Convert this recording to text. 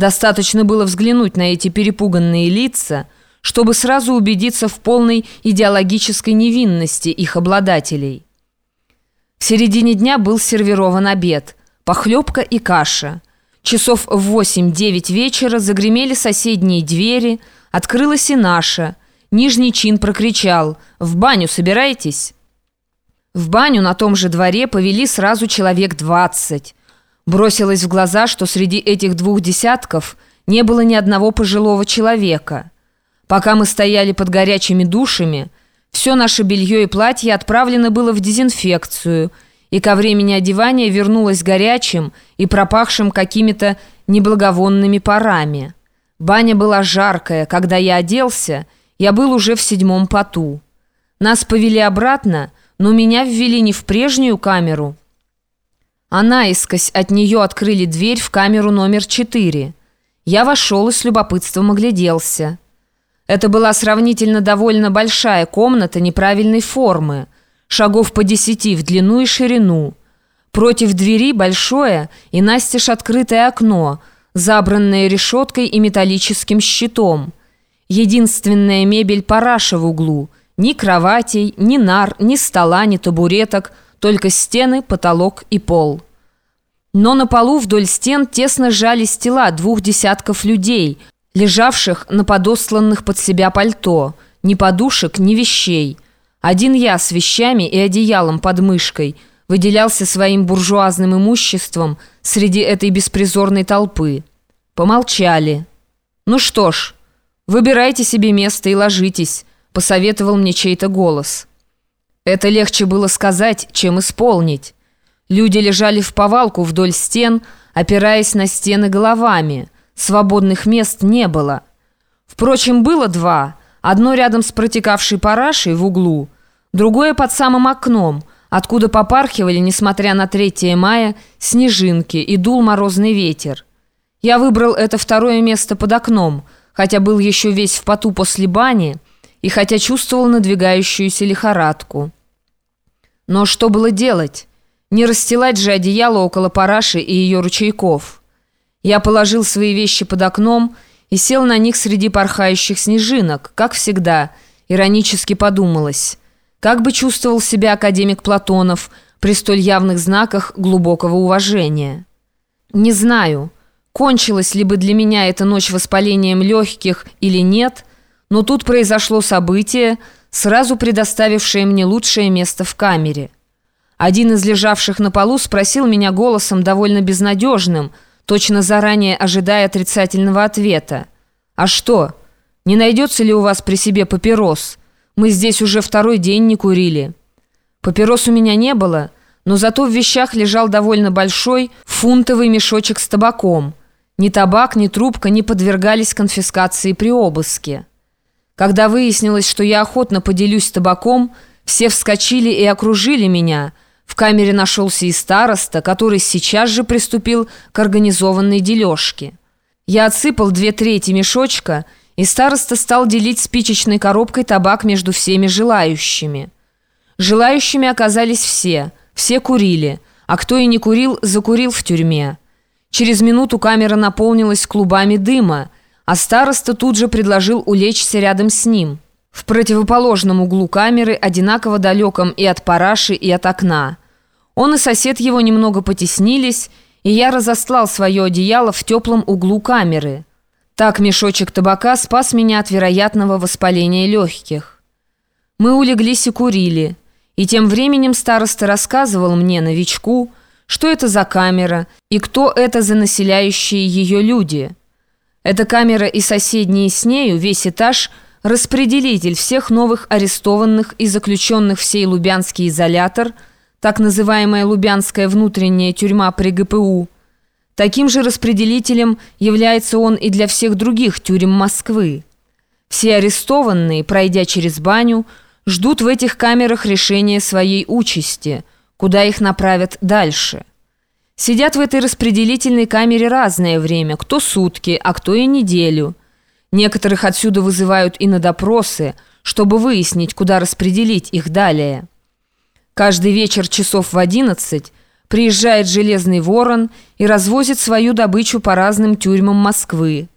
Достаточно было взглянуть на эти перепуганные лица, чтобы сразу убедиться в полной идеологической невинности их обладателей. В середине дня был сервирован обед, похлебка и каша. Часов в 8-9 вечера загремели соседние двери, открылась и наша. Нижний чин прокричал «В баню собираетесь?» В баню на том же дворе повели сразу человек двадцать. Бросилось в глаза, что среди этих двух десятков не было ни одного пожилого человека. Пока мы стояли под горячими душами, все наше белье и платье отправлено было в дезинфекцию, и ко времени одевания вернулось горячим и пропахшим какими-то неблаговонными парами. Баня была жаркая, когда я оделся, я был уже в седьмом поту. Нас повели обратно, но меня ввели не в прежнюю камеру, а наискось от нее открыли дверь в камеру номер четыре. Я вошел и с любопытством огляделся. Это была сравнительно довольно большая комната неправильной формы, шагов по десяти в длину и ширину. Против двери большое и настежь открытое окно, забранное решеткой и металлическим щитом. Единственная мебель параша в углу – ни кроватей, ни нар, ни стола, ни табуреток, только стены, потолок и пол. Но на полу вдоль стен тесно сжались тела двух десятков людей, лежавших на подосланных под себя пальто, ни подушек, ни вещей. Один я с вещами и одеялом под мышкой выделялся своим буржуазным имуществом среди этой беспризорной толпы. Помолчали. «Ну что ж, выбирайте себе место и ложитесь», посоветовал мне чей-то голос. Это легче было сказать, чем исполнить. Люди лежали в повалку вдоль стен, опираясь на стены головами. Свободных мест не было. Впрочем, было два. Одно рядом с протекавшей парашей в углу, другое под самым окном, откуда попархивали, несмотря на 3 мая, снежинки и дул морозный ветер. Я выбрал это второе место под окном, хотя был еще весь в поту после бани, и хотя чувствовал надвигающуюся лихорадку. Но что было делать? Не расстилать же одеяло около параши и ее ручейков. Я положил свои вещи под окном и сел на них среди порхающих снежинок, как всегда, иронически подумалось. Как бы чувствовал себя академик Платонов при столь явных знаках глубокого уважения? Не знаю, кончилась ли бы для меня эта ночь воспалением легких или нет – но тут произошло событие, сразу предоставившее мне лучшее место в камере. Один из лежавших на полу спросил меня голосом довольно безнадежным, точно заранее ожидая отрицательного ответа. «А что, не найдется ли у вас при себе папирос? Мы здесь уже второй день не курили». Папирос у меня не было, но зато в вещах лежал довольно большой фунтовый мешочек с табаком. Ни табак, ни трубка не подвергались конфискации при обыске. Когда выяснилось, что я охотно поделюсь табаком, все вскочили и окружили меня. В камере нашелся и староста, который сейчас же приступил к организованной дележке. Я отсыпал две трети мешочка, и староста стал делить спичечной коробкой табак между всеми желающими. Желающими оказались все, все курили, а кто и не курил, закурил в тюрьме. Через минуту камера наполнилась клубами дыма, а староста тут же предложил улечься рядом с ним. В противоположном углу камеры, одинаково далеком и от параши, и от окна. Он и сосед его немного потеснились, и я разослал свое одеяло в теплом углу камеры. Так мешочек табака спас меня от вероятного воспаления легких. Мы улеглись и курили, и тем временем староста рассказывал мне, новичку, что это за камера и кто это за населяющие ее люди – эта камера и соседние с нею, весь этаж, распределитель всех новых арестованных и заключенных в сей Лубянский изолятор, так называемая Лубянская внутренняя тюрьма при ГПУ. Таким же распределителем является он и для всех других тюрем Москвы. Все арестованные, пройдя через баню, ждут в этих камерах решения своей участи, куда их направят дальше. Сидят в этой распределительной камере разное время, кто сутки, а кто и неделю. Некоторых отсюда вызывают и на допросы, чтобы выяснить, куда распределить их далее. Каждый вечер часов в одиннадцать Приезжает железный ворон и развозит свою добычу по разным тюрьмам Москвы.